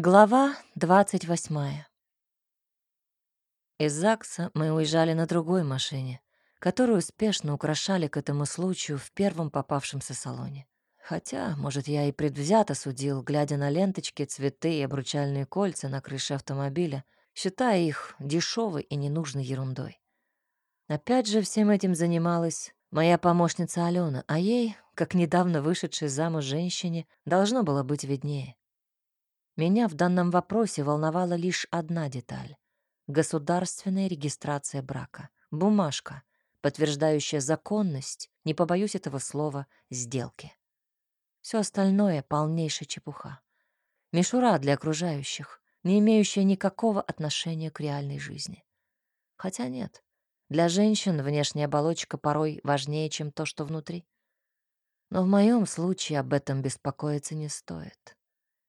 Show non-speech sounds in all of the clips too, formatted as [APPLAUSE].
Глава двадцать восьмая. Из ЗАГСа мы уезжали на другой машине, которую успешно украшали к этому случаю в первом попавшемся салоне. Хотя, может, я и предвзято судил, глядя на ленточки, цветы и обручальные кольца на крыше автомобиля, считая их дешевой и ненужной ерундой. Опять же, всем этим занималась моя помощница Алена, а ей, как недавно вышедшей замуж женщине, должно было быть виднее. Меня в данном вопросе волновала лишь одна деталь — государственная регистрация брака, бумажка, подтверждающая законность, не побоюсь этого слова, сделки. Все остальное — полнейшая чепуха. Мишура для окружающих, не имеющая никакого отношения к реальной жизни. Хотя нет, для женщин внешняя оболочка порой важнее, чем то, что внутри. Но в моем случае об этом беспокоиться не стоит.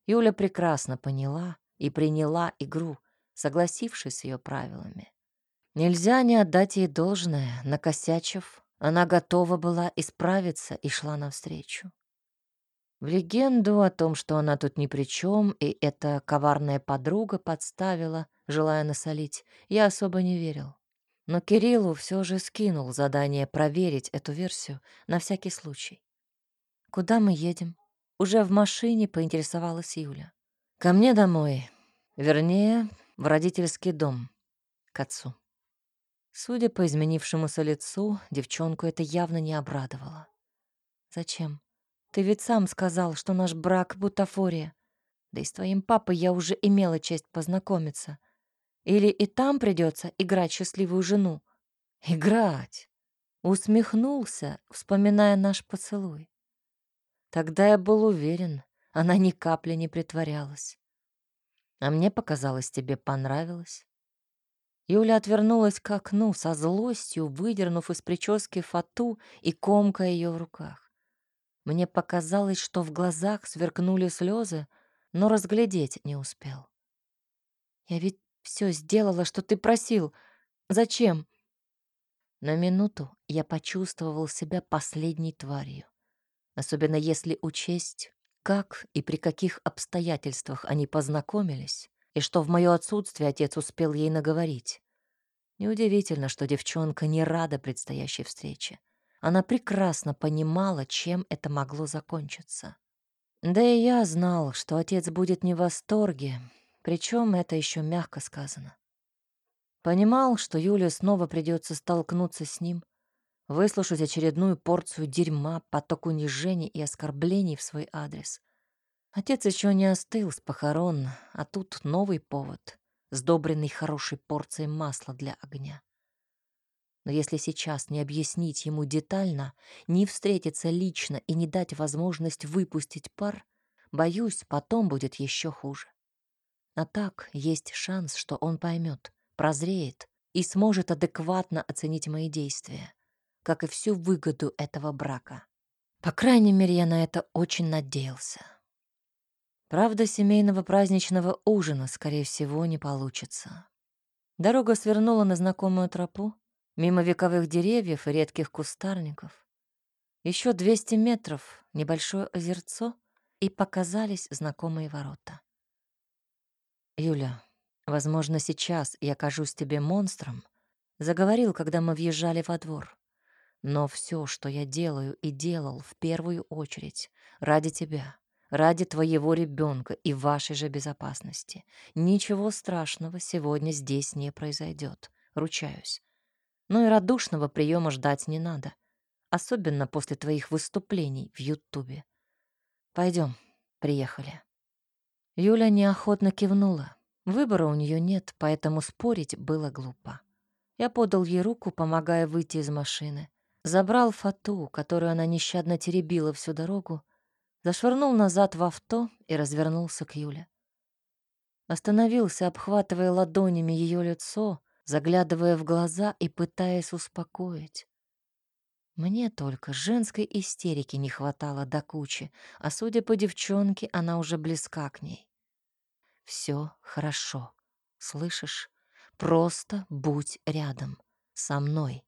Юля прекрасно поняла и приняла игру, согласившись с ее правилами. Нельзя не отдать ей должное, накосячив, она готова была исправиться и шла навстречу. В легенду о том, что она тут ни при чем, и эта коварная подруга подставила, желая насолить, я особо не верил. Но Кириллу все же скинул задание проверить эту версию на всякий случай. «Куда мы едем?» Уже в машине поинтересовалась Юля. «Ко мне домой. Вернее, в родительский дом. К отцу». Судя по изменившемуся лицу, девчонку это явно не обрадовало. «Зачем? Ты ведь сам сказал, что наш брак — бутафория. Да и с твоим папой я уже имела честь познакомиться. Или и там придется играть счастливую жену?» «Играть!» Усмехнулся, вспоминая наш поцелуй. Тогда я был уверен, она ни капли не притворялась. А мне показалось, тебе понравилось. Юля отвернулась к окну со злостью, выдернув из прически фату и комкая ее в руках. Мне показалось, что в глазах сверкнули слезы, но разглядеть не успел. «Я ведь все сделала, что ты просил. Зачем?» На минуту я почувствовал себя последней тварью особенно если учесть, как и при каких обстоятельствах они познакомились, и что в моё отсутствие отец успел ей наговорить. Неудивительно, что девчонка не рада предстоящей встрече. Она прекрасно понимала, чем это могло закончиться. Да и я знал, что отец будет не в восторге, причем это еще мягко сказано. Понимал, что Юле снова придется столкнуться с ним, выслушать очередную порцию дерьма, поток унижений и оскорблений в свой адрес. Отец еще не остыл с похорон, а тут новый повод, сдобренный хорошей порцией масла для огня. Но если сейчас не объяснить ему детально, не встретиться лично и не дать возможность выпустить пар, боюсь, потом будет еще хуже. А так есть шанс, что он поймет, прозреет и сможет адекватно оценить мои действия как и всю выгоду этого брака. По крайней мере, я на это очень надеялся. Правда, семейного праздничного ужина, скорее всего, не получится. Дорога свернула на знакомую тропу, мимо вековых деревьев и редких кустарников. Еще 200 метров, небольшое озерцо, и показались знакомые ворота. «Юля, возможно, сейчас я кажусь тебе монстром», заговорил, когда мы въезжали во двор. Но все, что я делаю и делал в первую очередь ради тебя, ради твоего ребенка и вашей же безопасности. Ничего страшного сегодня здесь не произойдет, ручаюсь. Но и радушного приема ждать не надо, особенно после твоих выступлений в Ютубе. Пойдем, приехали. Юля неохотно кивнула. Выбора у нее нет, поэтому спорить было глупо. Я подал ей руку, помогая выйти из машины. Забрал фату, которую она нещадно теребила всю дорогу, зашвырнул назад в авто и развернулся к Юле. Остановился, обхватывая ладонями ее лицо, заглядывая в глаза и пытаясь успокоить. Мне только женской истерики не хватало до кучи, а судя по девчонке, она уже близка к ней. Все хорошо, слышишь? Просто будь рядом, со мной.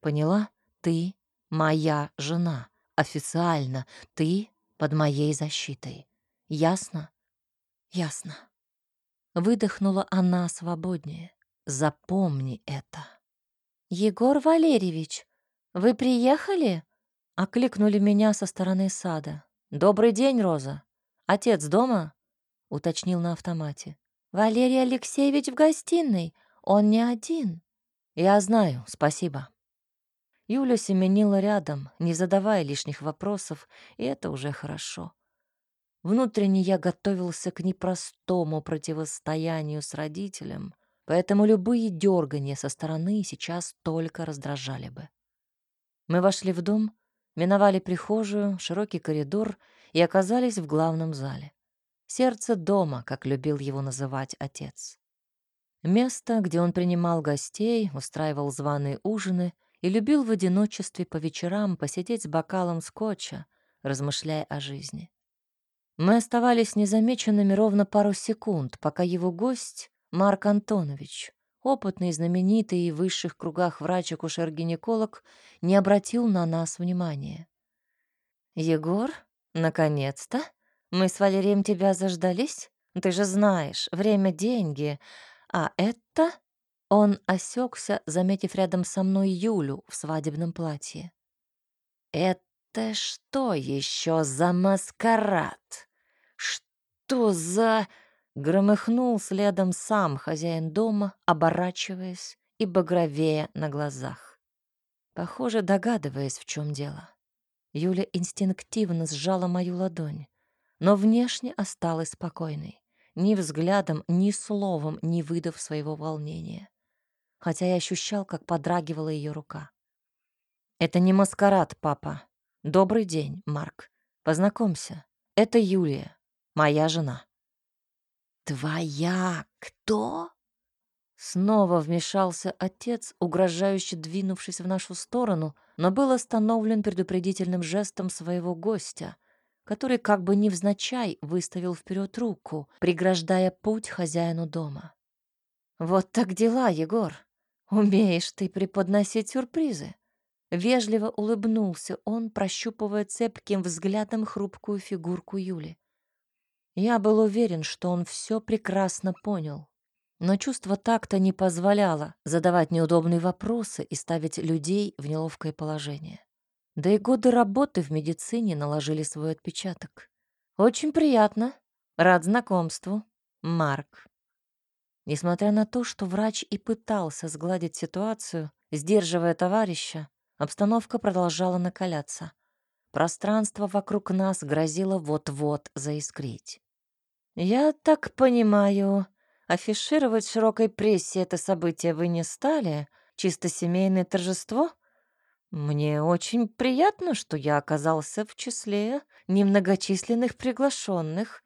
Поняла? Ты моя жена. Официально ты под моей защитой. Ясно? Ясно. Выдохнула она свободнее. Запомни это. «Егор Валерьевич, вы приехали?» Окликнули меня со стороны сада. «Добрый день, Роза. Отец дома?» Уточнил на автомате. «Валерий Алексеевич в гостиной. Он не один». «Я знаю, спасибо». Юля семенила рядом, не задавая лишних вопросов, и это уже хорошо. Внутренне я готовился к непростому противостоянию с родителем, поэтому любые дергания со стороны сейчас только раздражали бы. Мы вошли в дом, миновали прихожую, широкий коридор и оказались в главном зале. Сердце дома, как любил его называть отец. Место, где он принимал гостей, устраивал званые ужины и любил в одиночестве по вечерам посидеть с бокалом скотча, размышляя о жизни. Мы оставались незамеченными ровно пару секунд, пока его гость, Марк Антонович, опытный, знаменитый и в высших кругах врач-акушер-гинеколог, не обратил на нас внимания. «Егор, наконец-то!» Мы с Валерием тебя заждались? Ты же знаешь, время — деньги. А это...» Он осекся, заметив рядом со мной Юлю в свадебном платье. «Это что еще за маскарад? Что за...» Громыхнул следом сам хозяин дома, оборачиваясь и багровея на глазах. Похоже, догадываясь, в чем дело. Юля инстинктивно сжала мою ладонь но внешне осталась спокойной, ни взглядом, ни словом не выдав своего волнения, хотя я ощущал, как подрагивала ее рука. «Это не маскарад, папа. Добрый день, Марк. Познакомься. Это Юлия, моя жена». «Твоя кто?» Снова вмешался отец, угрожающе двинувшись в нашу сторону, но был остановлен предупредительным жестом своего гостя, который как бы невзначай выставил вперед руку, преграждая путь хозяину дома. «Вот так дела, Егор. Умеешь ты преподносить сюрпризы». Вежливо улыбнулся он, прощупывая цепким взглядом хрупкую фигурку Юли. Я был уверен, что он все прекрасно понял, но чувство так-то не позволяло задавать неудобные вопросы и ставить людей в неловкое положение. Да и годы работы в медицине наложили свой отпечаток. Очень приятно. Рад знакомству. Марк. Несмотря на то, что врач и пытался сгладить ситуацию, сдерживая товарища, обстановка продолжала накаляться. Пространство вокруг нас грозило вот-вот заискрить. «Я так понимаю, афишировать широкой прессе это событие вы не стали? Чисто семейное торжество?» Мне очень приятно, что я оказался в числе немногочисленных приглашенных.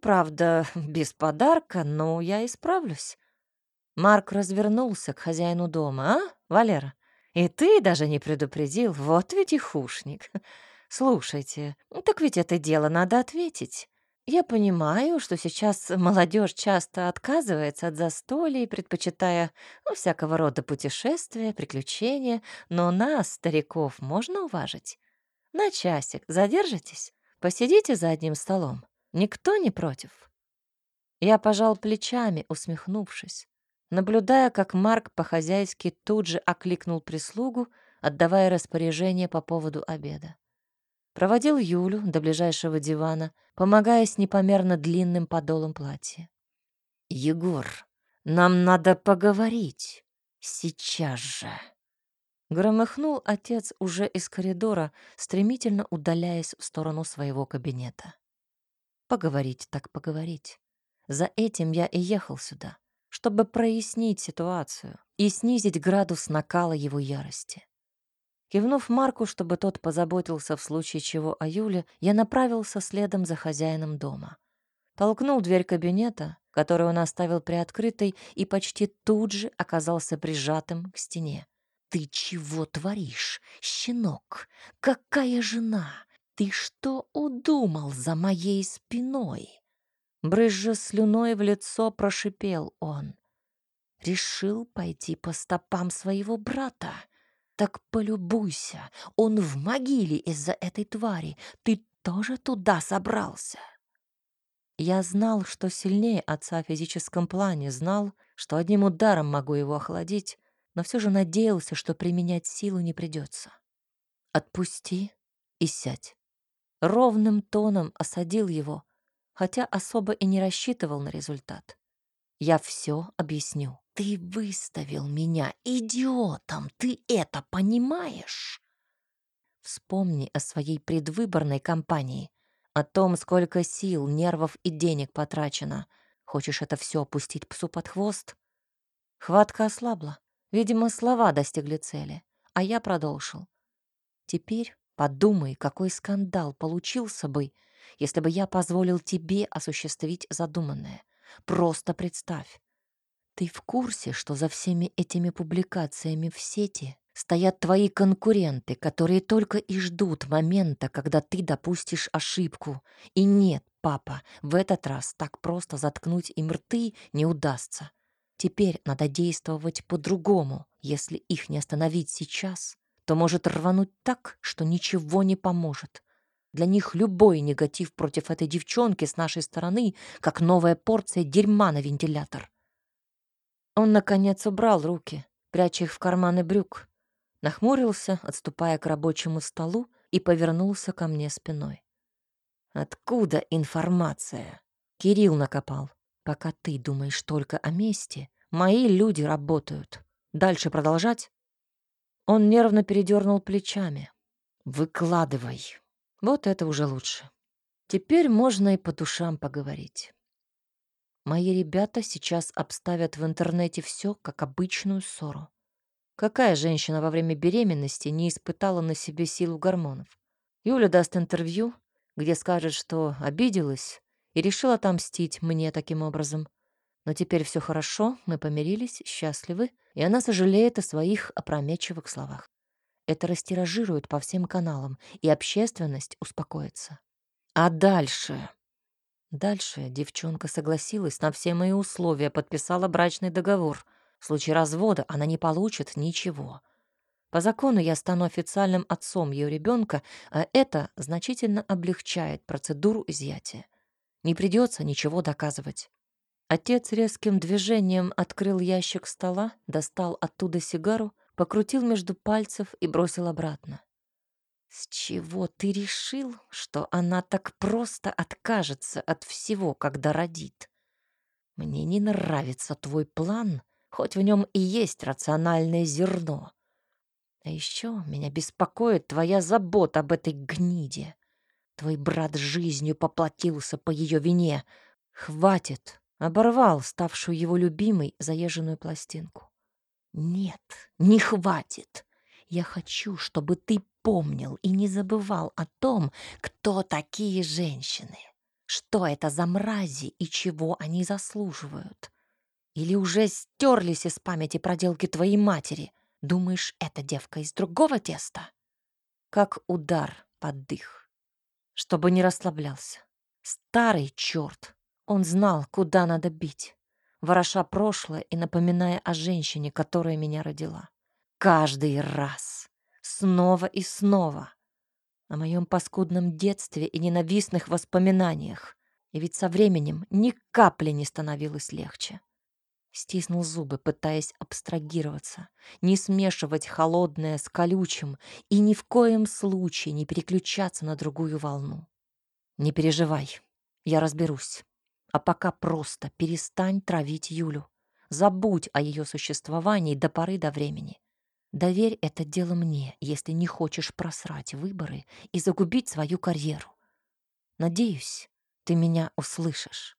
Правда, [LAUGHS] без подарка, но я исправлюсь. Марк развернулся к хозяину дома. «А, Валера, и ты даже не предупредил, вот ведь и хушник. [LAUGHS] Слушайте, так ведь это дело надо ответить. Я понимаю, что сейчас молодежь часто отказывается от застолий, предпочитая ну, всякого рода путешествия, приключения, но нас, стариков, можно уважить. На часик задержитесь, посидите за одним столом. Никто не против. Я пожал плечами, усмехнувшись, наблюдая, как Марк по-хозяйски тут же окликнул прислугу, отдавая распоряжение по поводу обеда. Проводил Юлю до ближайшего дивана, помогая с непомерно длинным подолом платья. «Егор, нам надо поговорить. Сейчас же!» Громыхнул отец уже из коридора, стремительно удаляясь в сторону своего кабинета. Поговорить так поговорить. За этим я и ехал сюда, чтобы прояснить ситуацию и снизить градус накала его ярости. Кивнув Марку, чтобы тот позаботился в случае чего о Юле, я направился следом за хозяином дома. Толкнул дверь кабинета, которую он оставил приоткрытой, и почти тут же оказался прижатым к стене. «Ты чего творишь, щенок? Какая жена? Ты что удумал за моей спиной?» Брызжа слюной в лицо прошипел он. «Решил пойти по стопам своего брата?» Так полюбуйся, он в могиле из-за этой твари. Ты тоже туда собрался? Я знал, что сильнее отца в физическом плане, знал, что одним ударом могу его охладить, но все же надеялся, что применять силу не придется. «Отпусти и сядь». Ровным тоном осадил его, хотя особо и не рассчитывал на результат. «Я все объясню». «Ты выставил меня идиотом, ты это понимаешь?» Вспомни о своей предвыборной кампании, о том, сколько сил, нервов и денег потрачено. Хочешь это все опустить псу под хвост? Хватка ослабла. Видимо, слова достигли цели, а я продолжил. Теперь подумай, какой скандал получился бы, если бы я позволил тебе осуществить задуманное. Просто представь. Ты в курсе, что за всеми этими публикациями в сети стоят твои конкуренты, которые только и ждут момента, когда ты допустишь ошибку. И нет, папа, в этот раз так просто заткнуть им рты не удастся. Теперь надо действовать по-другому. Если их не остановить сейчас, то может рвануть так, что ничего не поможет. Для них любой негатив против этой девчонки с нашей стороны, как новая порция дерьма на вентилятор. Он, наконец, убрал руки, пряча их в карманы брюк, нахмурился, отступая к рабочему столу, и повернулся ко мне спиной. «Откуда информация?» Кирилл накопал. «Пока ты думаешь только о месте, мои люди работают. Дальше продолжать?» Он нервно передернул плечами. «Выкладывай. Вот это уже лучше. Теперь можно и по душам поговорить. Мои ребята сейчас обставят в интернете все как обычную ссору. Какая женщина во время беременности не испытала на себе силу гормонов? Юля даст интервью, где скажет, что обиделась и решила отомстить мне таким образом. Но теперь все хорошо, мы помирились, счастливы, и она сожалеет о своих опрометчивых словах. Это растиражирует по всем каналам, и общественность успокоится. А дальше? Дальше девчонка согласилась на все мои условия, подписала брачный договор. В случае развода она не получит ничего. По закону я стану официальным отцом ее ребенка, а это значительно облегчает процедуру изъятия. Не придется ничего доказывать. Отец резким движением открыл ящик стола, достал оттуда сигару, покрутил между пальцев и бросил обратно. «С чего ты решил, что она так просто откажется от всего, когда родит? Мне не нравится твой план, хоть в нем и есть рациональное зерно. А еще меня беспокоит твоя забота об этой гниде. Твой брат жизнью поплатился по ее вине. Хватит оборвал ставшую его любимой заезженную пластинку. «Нет, не хватит. Я хочу, чтобы ты помнил и не забывал о том, кто такие женщины, что это за мрази и чего они заслуживают. Или уже стерлись из памяти проделки твоей матери? Думаешь, эта девка из другого теста?» Как удар под дых, чтобы не расслаблялся. Старый черт он знал, куда надо бить, вороша прошлое и напоминая о женщине, которая меня родила. Каждый раз, снова и снова. О моем паскудном детстве и ненавистных воспоминаниях. И ведь со временем ни капли не становилось легче. Стиснул зубы, пытаясь абстрагироваться, не смешивать холодное с колючим и ни в коем случае не переключаться на другую волну. Не переживай, я разберусь. А пока просто перестань травить Юлю. Забудь о ее существовании до поры до времени. Доверь это дело мне, если не хочешь просрать выборы и загубить свою карьеру. Надеюсь, ты меня услышишь.